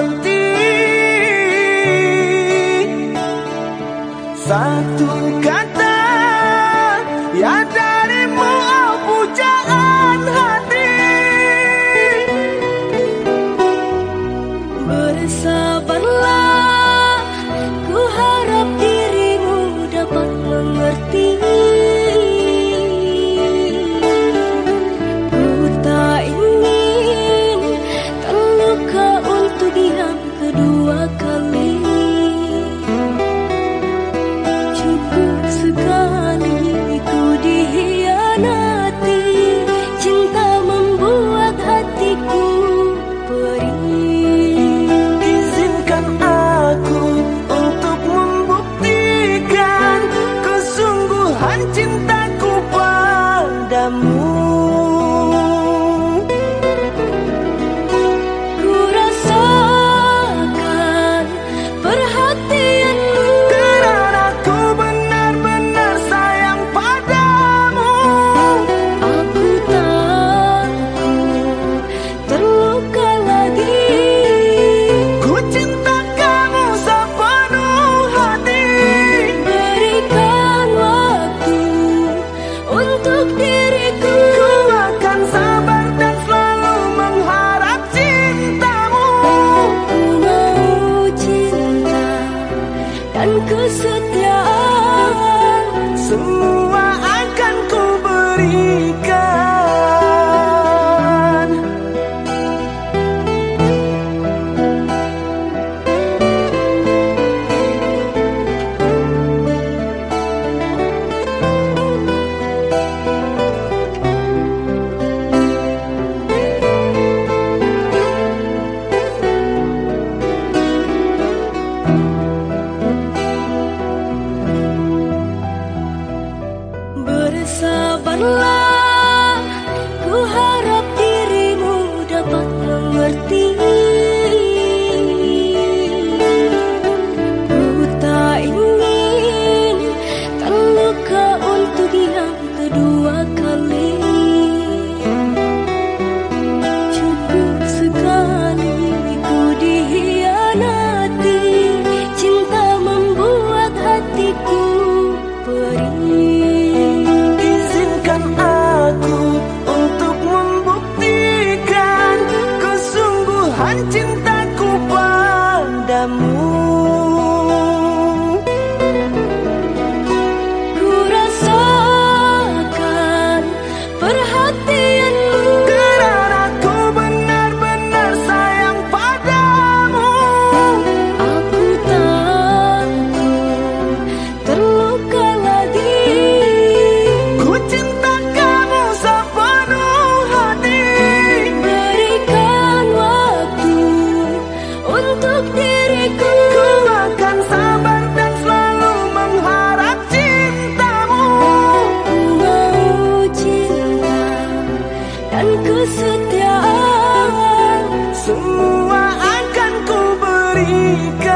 menanti Satu kata Ya darimu oh pujaan hati. Bersabarlah cintaku padamu Bersabarlah dan cinta nunca.